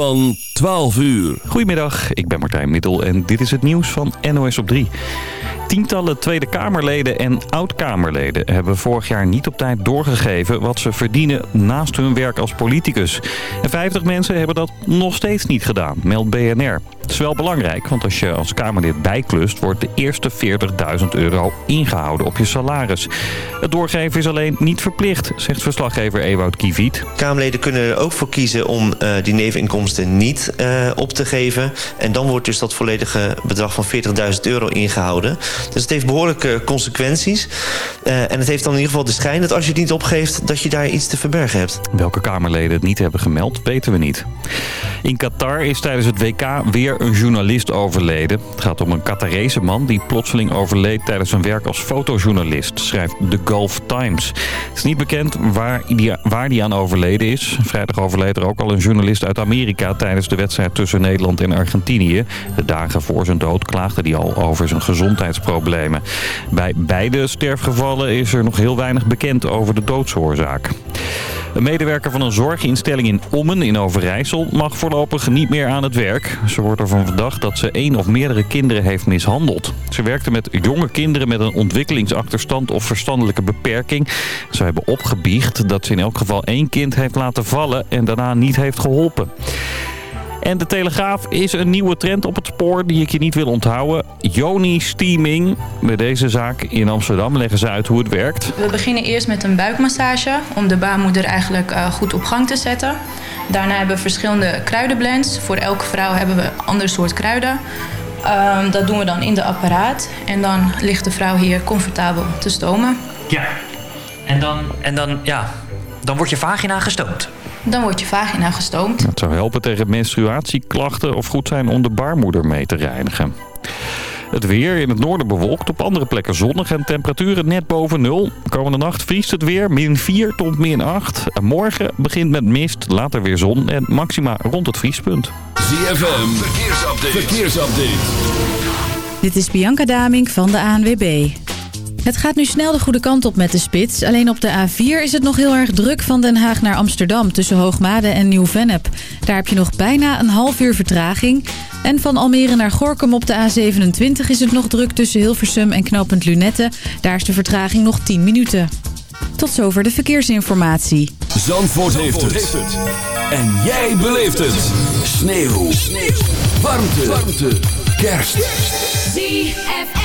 van 12 uur. Goedemiddag, ik ben Martijn Middel en dit is het nieuws van NOS op 3. Tientallen Tweede Kamerleden en Oud-Kamerleden hebben vorig jaar niet op tijd doorgegeven wat ze verdienen naast hun werk als politicus. En 50 mensen hebben dat nog steeds niet gedaan, meldt BNR. Het is wel belangrijk, want als je als Kamerlid bijklust... wordt de eerste 40.000 euro ingehouden op je salaris. Het doorgeven is alleen niet verplicht, zegt verslaggever Ewout Kiviet. Kamerleden kunnen er ook voor kiezen om uh, die neveninkomsten niet uh, op te geven. En dan wordt dus dat volledige bedrag van 40.000 euro ingehouden. Dus het heeft behoorlijke consequenties. Uh, en het heeft dan in ieder geval de schijn dat als je het niet opgeeft... dat je daar iets te verbergen hebt. Welke Kamerleden het niet hebben gemeld, weten we niet. In Qatar is tijdens het WK weer een journalist overleden. Het gaat om een Qatarese man die plotseling overleed tijdens zijn werk als fotojournalist, schrijft The Gulf Times. Het is niet bekend waar waar die aan overleden is. Vrijdag overleed er ook al een journalist uit Amerika tijdens de wedstrijd tussen Nederland en Argentinië. De dagen voor zijn dood klaagde hij al over zijn gezondheidsproblemen. Bij beide sterfgevallen is er nog heel weinig bekend over de doodsoorzaak. Een medewerker van een zorginstelling in Ommen in Overijssel mag voorlopig niet meer aan het werk. Ze wordt ervan verdacht dat ze één of meerdere kinderen heeft mishandeld. Ze werkte met jonge kinderen met een ontwikkelingsachterstand of verstandelijke beperking. Ze hebben opgebiecht dat ze in elk geval één kind heeft laten vallen en daarna niet heeft geholpen. En de Telegraaf is een nieuwe trend op het spoor die ik je niet wil onthouden. Joni Steaming. Bij deze zaak in Amsterdam leggen ze uit hoe het werkt. We beginnen eerst met een buikmassage om de baarmoeder eigenlijk uh, goed op gang te zetten. Daarna hebben we verschillende kruidenblends. Voor elke vrouw hebben we een ander soort kruiden. Um, dat doen we dan in de apparaat. En dan ligt de vrouw hier comfortabel te stomen. Ja, en dan, en dan, ja, dan wordt je vagina gestoomd. Dan wordt je vagina gestoomd. Het zou helpen tegen menstruatieklachten of goed zijn om de baarmoeder mee te reinigen. Het weer in het noorden bewolkt, op andere plekken zonnig en temperaturen net boven nul. Komende nacht vriest het weer, min 4 tot min 8. Morgen begint met mist, later weer zon en maxima rond het vriespunt. ZFM, verkeersupdate. verkeersupdate. Dit is Bianca Daming van de ANWB. Het gaat nu snel de goede kant op met de spits. Alleen op de A4 is het nog heel erg druk van Den Haag naar Amsterdam... tussen Hoogmade en Nieuw-Vennep. Daar heb je nog bijna een half uur vertraging. En van Almere naar Gorkum op de A27 is het nog druk tussen Hilversum en knooppunt Lunette. Daar is de vertraging nog 10 minuten. Tot zover de verkeersinformatie. Zandvoort, heeft, het. En jij beleeft het. Sneeuw. Sneeuw. Warmte. Warmte. Kerst. ZFM.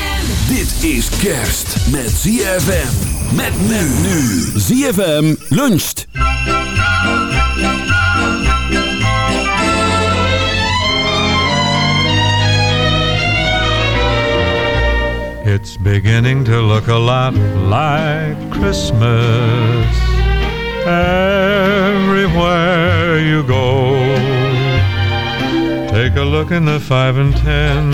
Dit is kerst met ZFM. Met men nu. ZFM luncht. It's beginning to look a lot like Christmas everywhere you go. Take a look in the five and ten,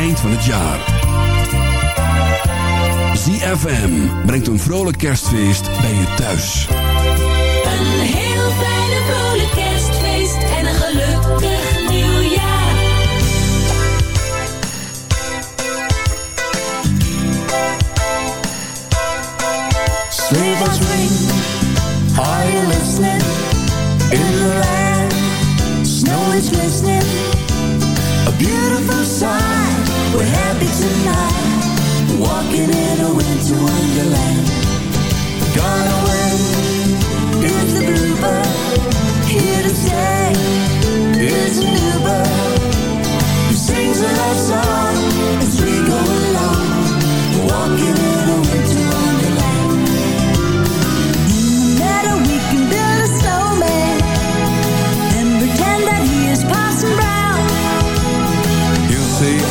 eind van het jaar. ZFM brengt een vrolijk kerstfeest bij je thuis. Een heel fijne vrolijk kerstfeest en een gelukkig nieuwjaar. Sleigh bells ring. Are you listening? In the land, snow is glistening. Beautiful sight. We're happy tonight. Walking in a winter wonderland. Gone away is the bluebird. Here to stay is a new bird. Who sings a love song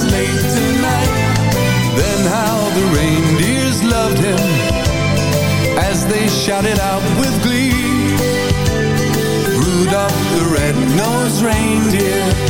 sleigh tonight. Then how the reindeers loved him As they shouted out with glee. Rudolph the red-nosed reindeer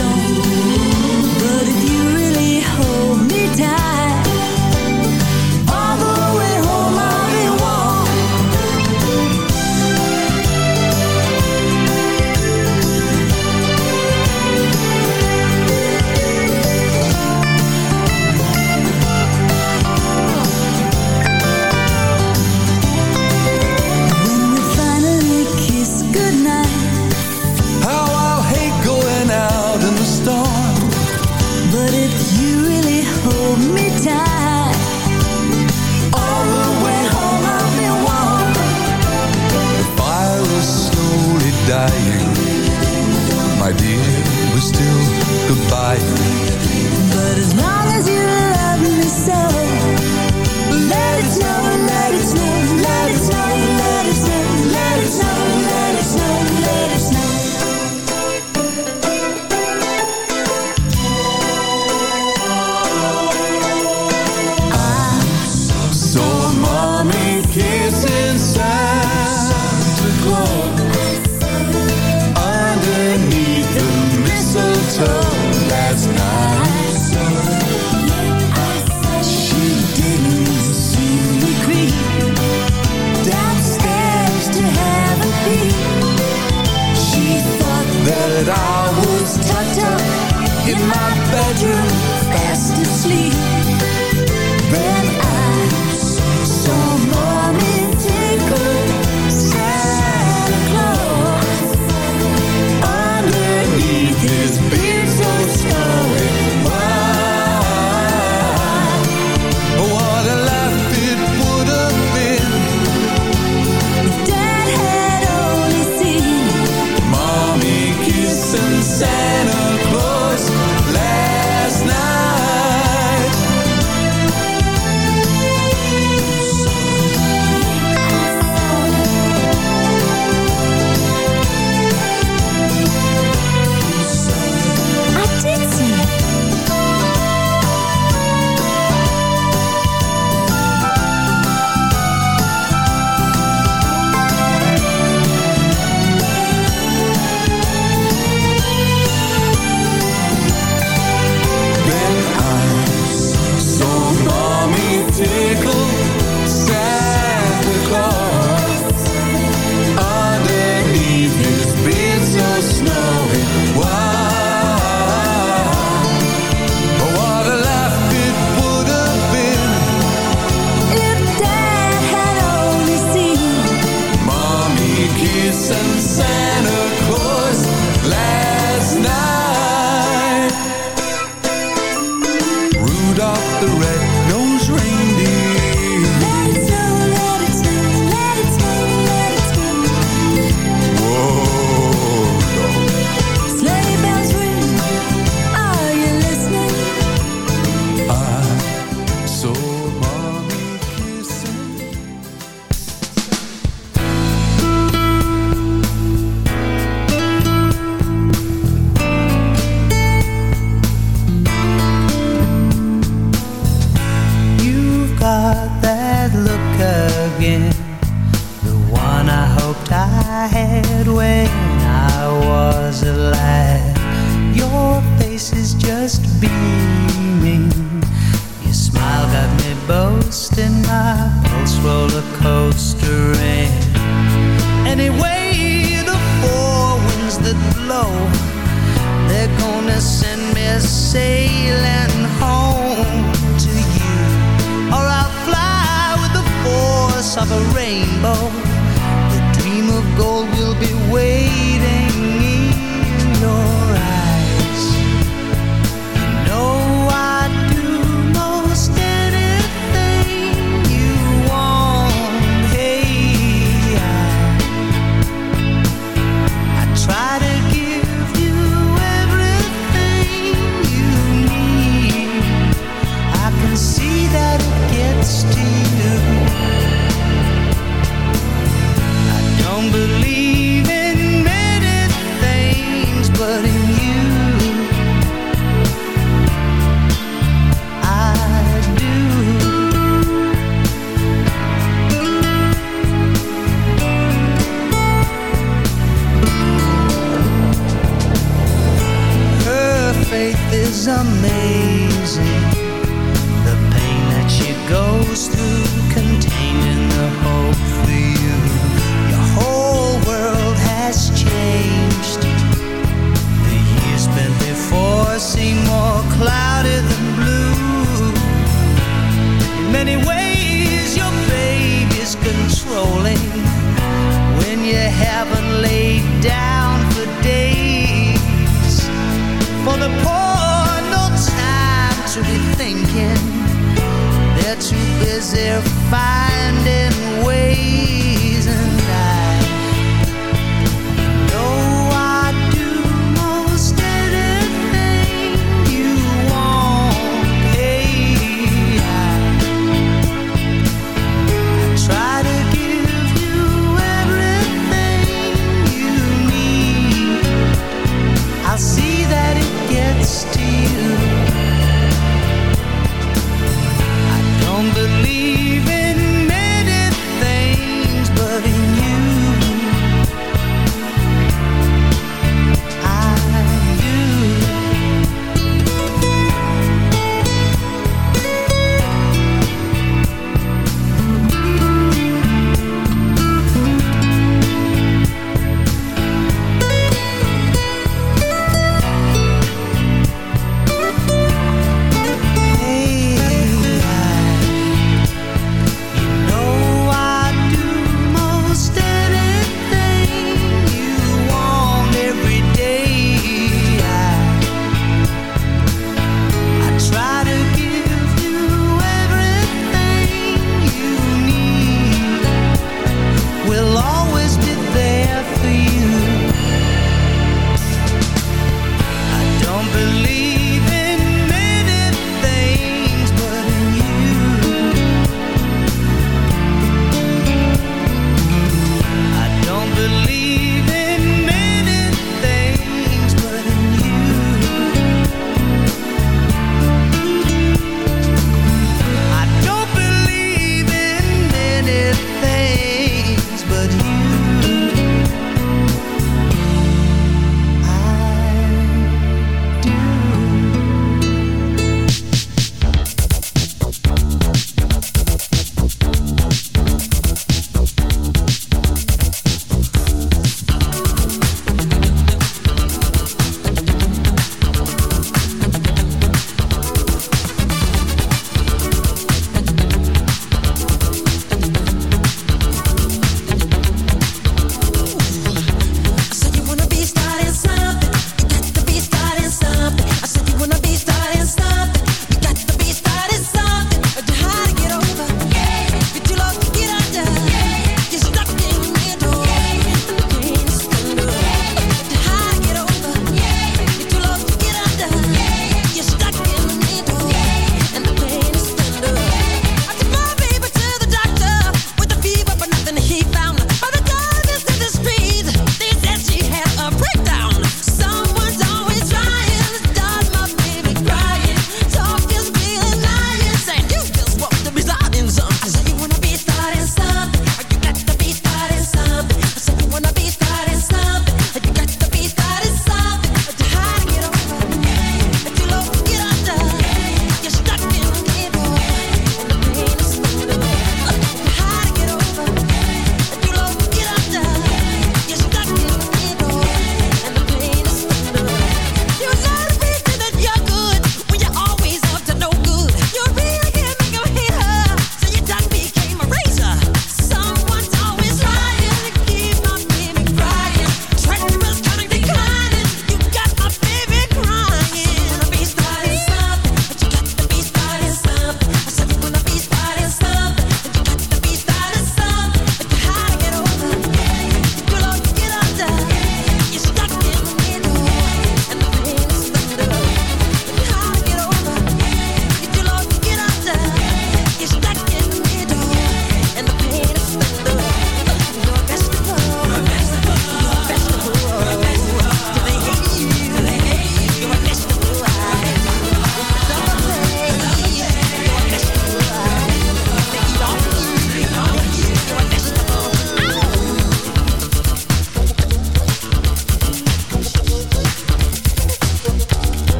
goodbye. In my bedroom, fast asleep.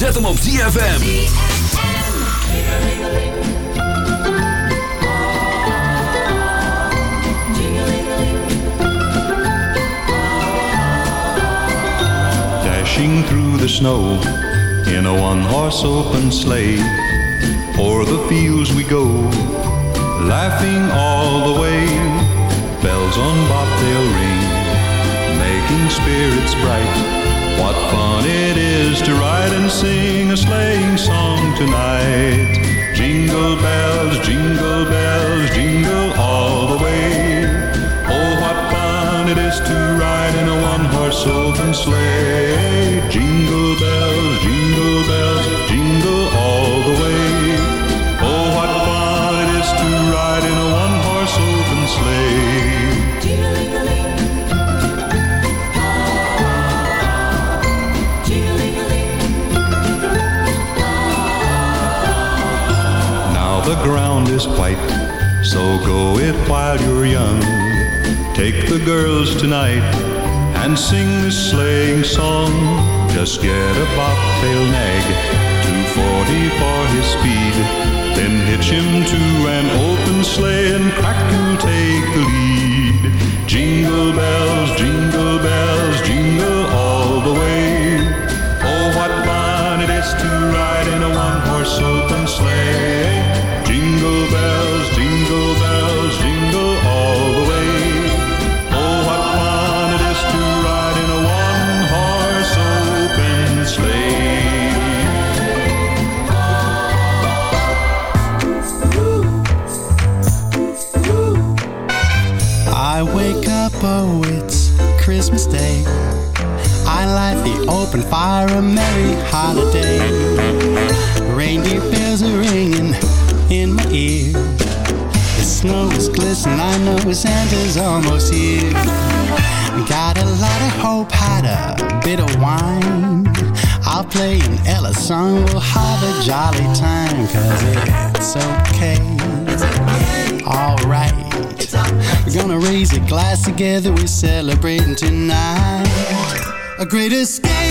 Zet hem op ZFM. Dashing through the snow in a one-horse open sleigh. So go it while you're young. Take the girls tonight and sing this sleighing song. Just get a bobtail nag, 240 for his speed. Then hitch him to an open sleigh and crack you'll take the lead. Jingle bells, jingle bells, jingle open fire, a merry holiday. Reindeer bells are ringing in my ear. The snow is glistening, I know Santa's almost here. Got a lot of hope, had a bit of wine. I'll play an Ella song, we'll have a jolly time, cause it's okay. Alright. We're gonna raise a glass together, we're celebrating tonight. A great escape.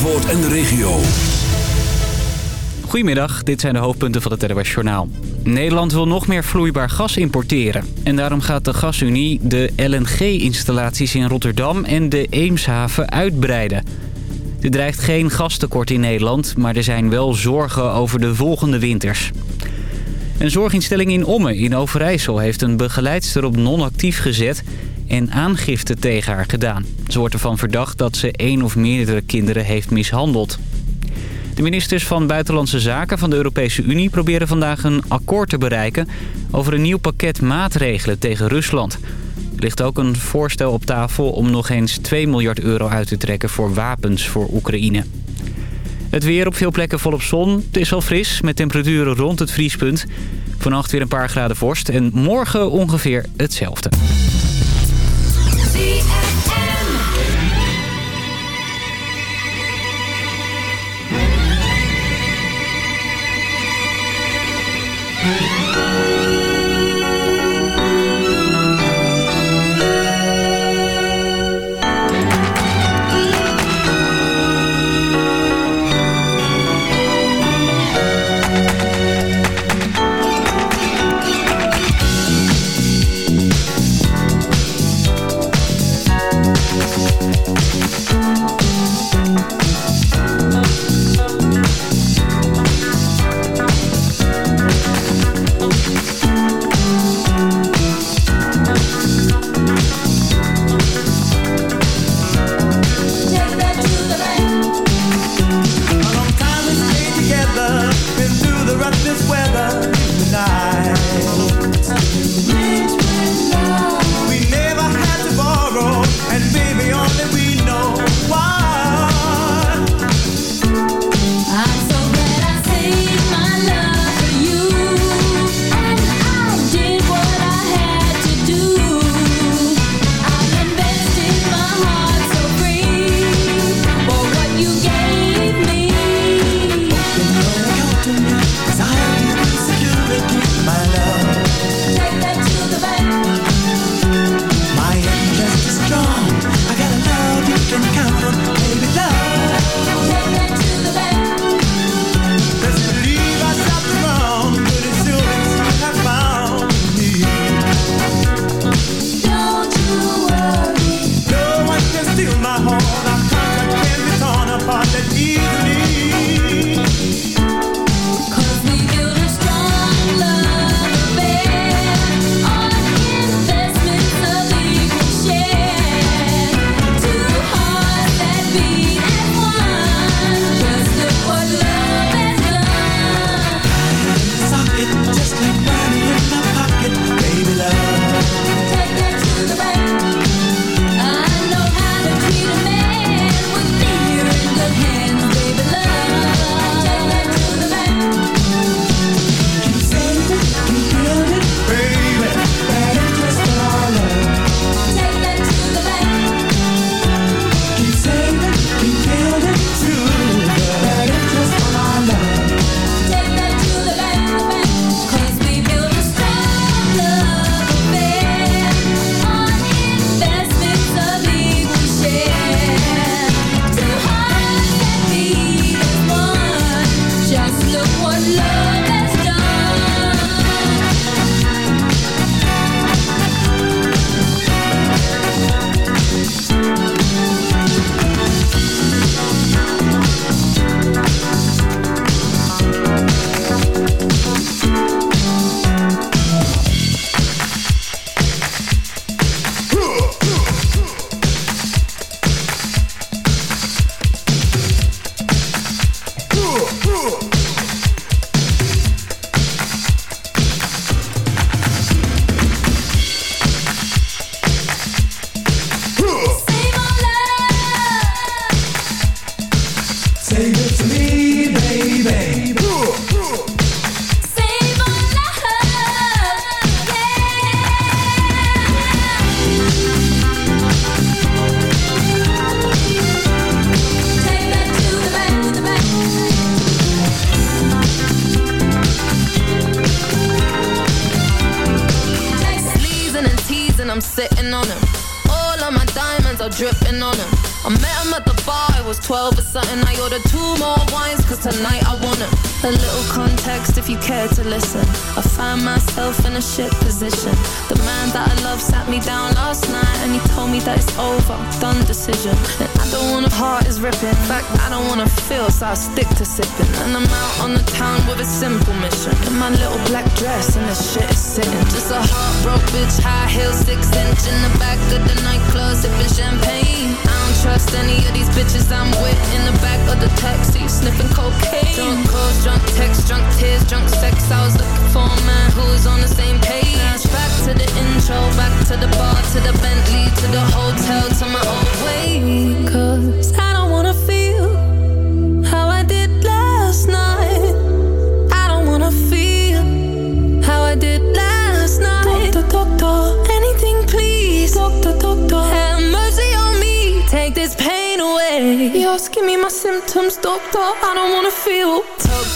En de regio. Goedemiddag, dit zijn de hoofdpunten van het NWS Journaal. Nederland wil nog meer vloeibaar gas importeren. En daarom gaat de Gasunie de LNG-installaties in Rotterdam en de Eemshaven uitbreiden. Er dreigt geen gastekort in Nederland, maar er zijn wel zorgen over de volgende winters. Een zorginstelling in Ommen in Overijssel heeft een begeleidster op non-actief gezet en aangifte tegen haar gedaan. Ze wordt ervan verdacht dat ze één of meerdere kinderen heeft mishandeld. De ministers van Buitenlandse Zaken van de Europese Unie proberen vandaag een akkoord te bereiken over een nieuw pakket maatregelen tegen Rusland. Er ligt ook een voorstel op tafel om nog eens 2 miljard euro uit te trekken voor wapens voor Oekraïne. Het weer op veel plekken volop zon. Het is wel fris met temperaturen rond het vriespunt. Vannacht weer een paar graden vorst en morgen ongeveer hetzelfde. To the Bentley, to the hotel, to my old way. Cause I don't wanna feel how I did last night. I don't wanna feel how I did last night. Doctor, doctor, anything please. Doctor, doctor, have mercy on me. Take this pain away. You're asking me my symptoms, doctor. I don't wanna feel.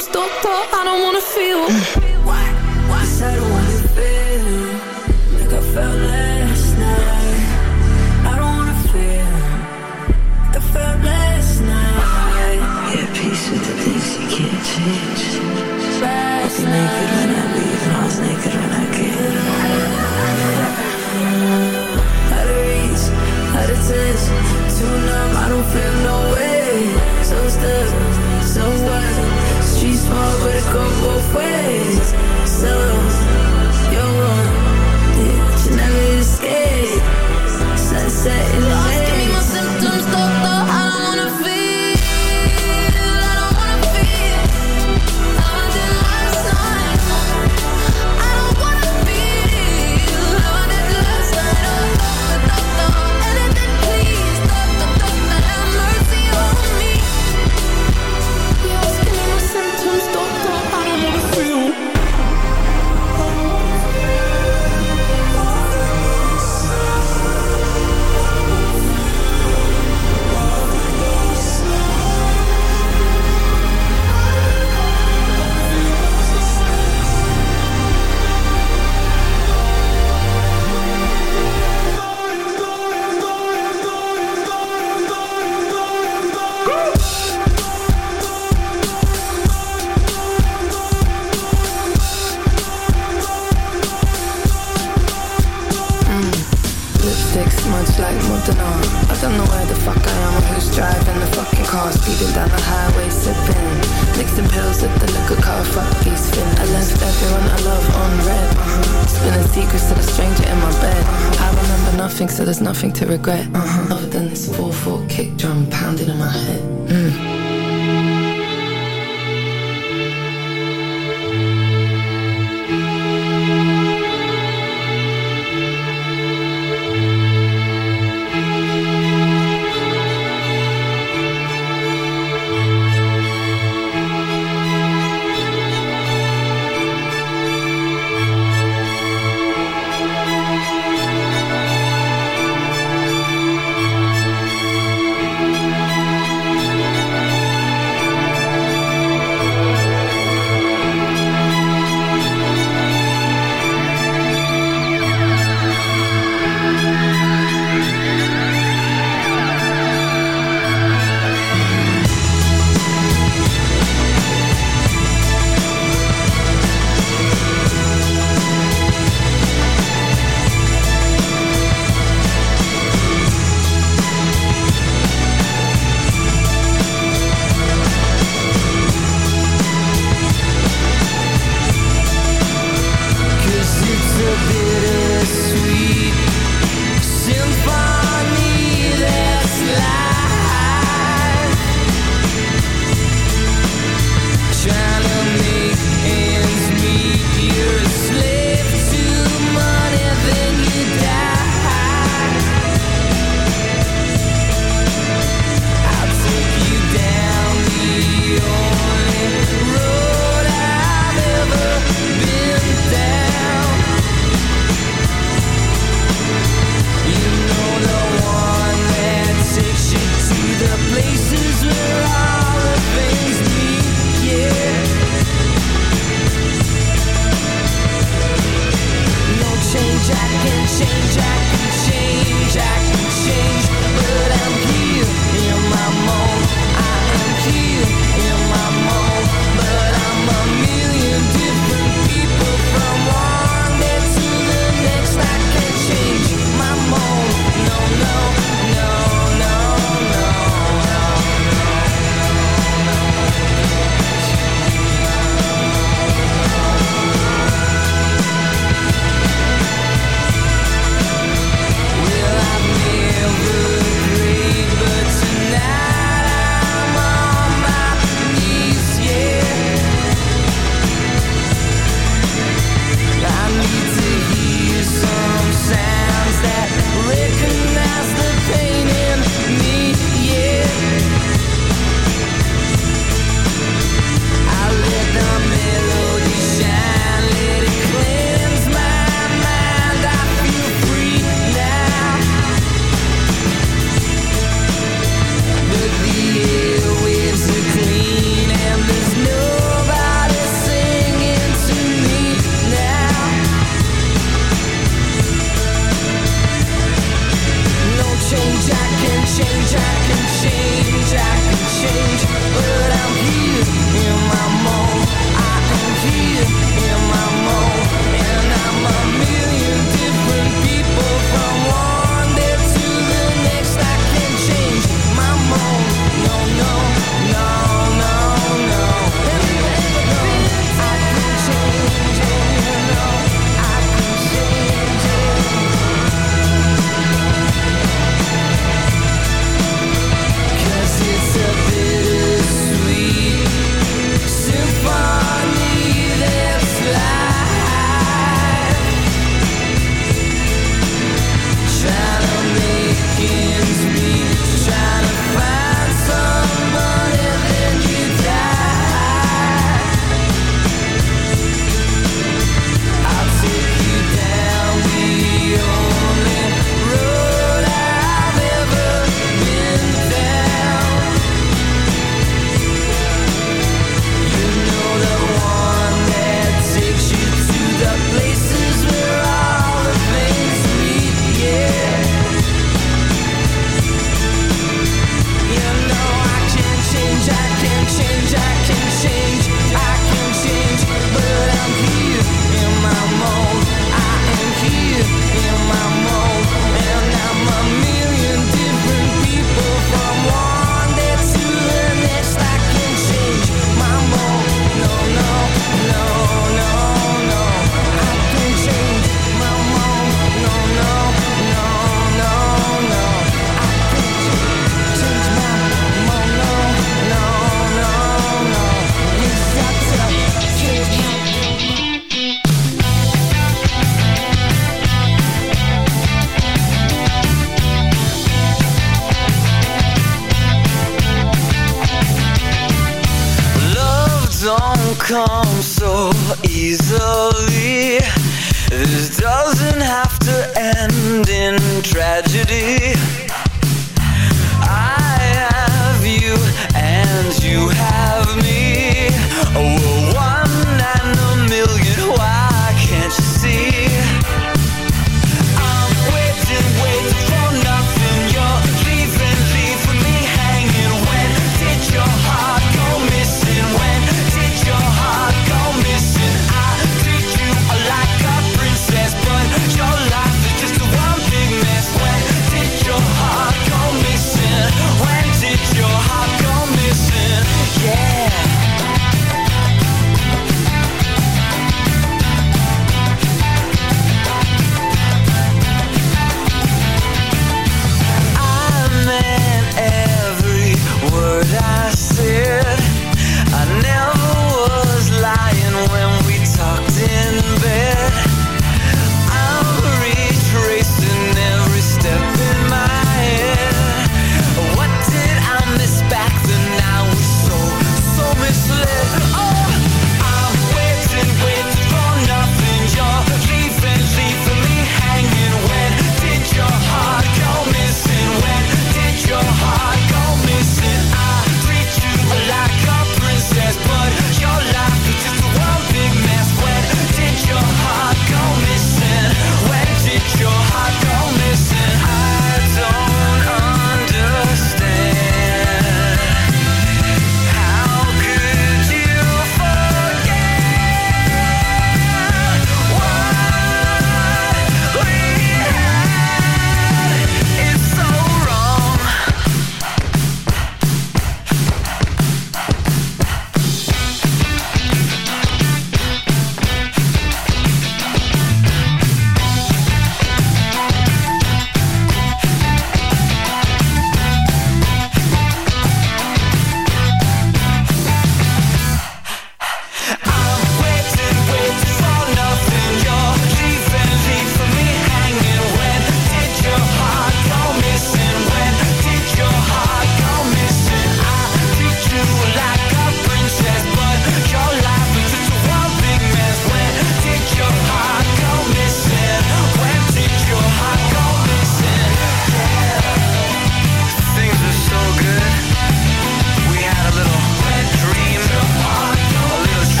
I'm still I don't wanna feel. What? What?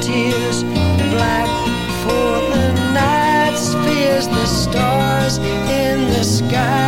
tears, black for the night. fears, the stars in the sky.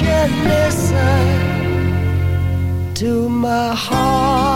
You listen? to my heart.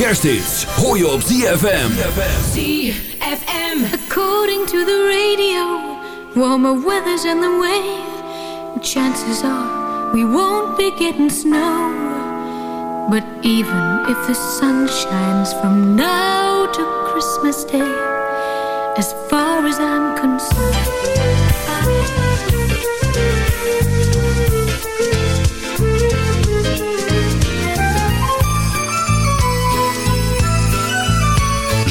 Kersthits hoor je op ZFM. ZFM. According to the radio, warmer weather's in the way. Chances are we won't be getting snow. But even if the sun shines from now to Christmas Day, as far as I'm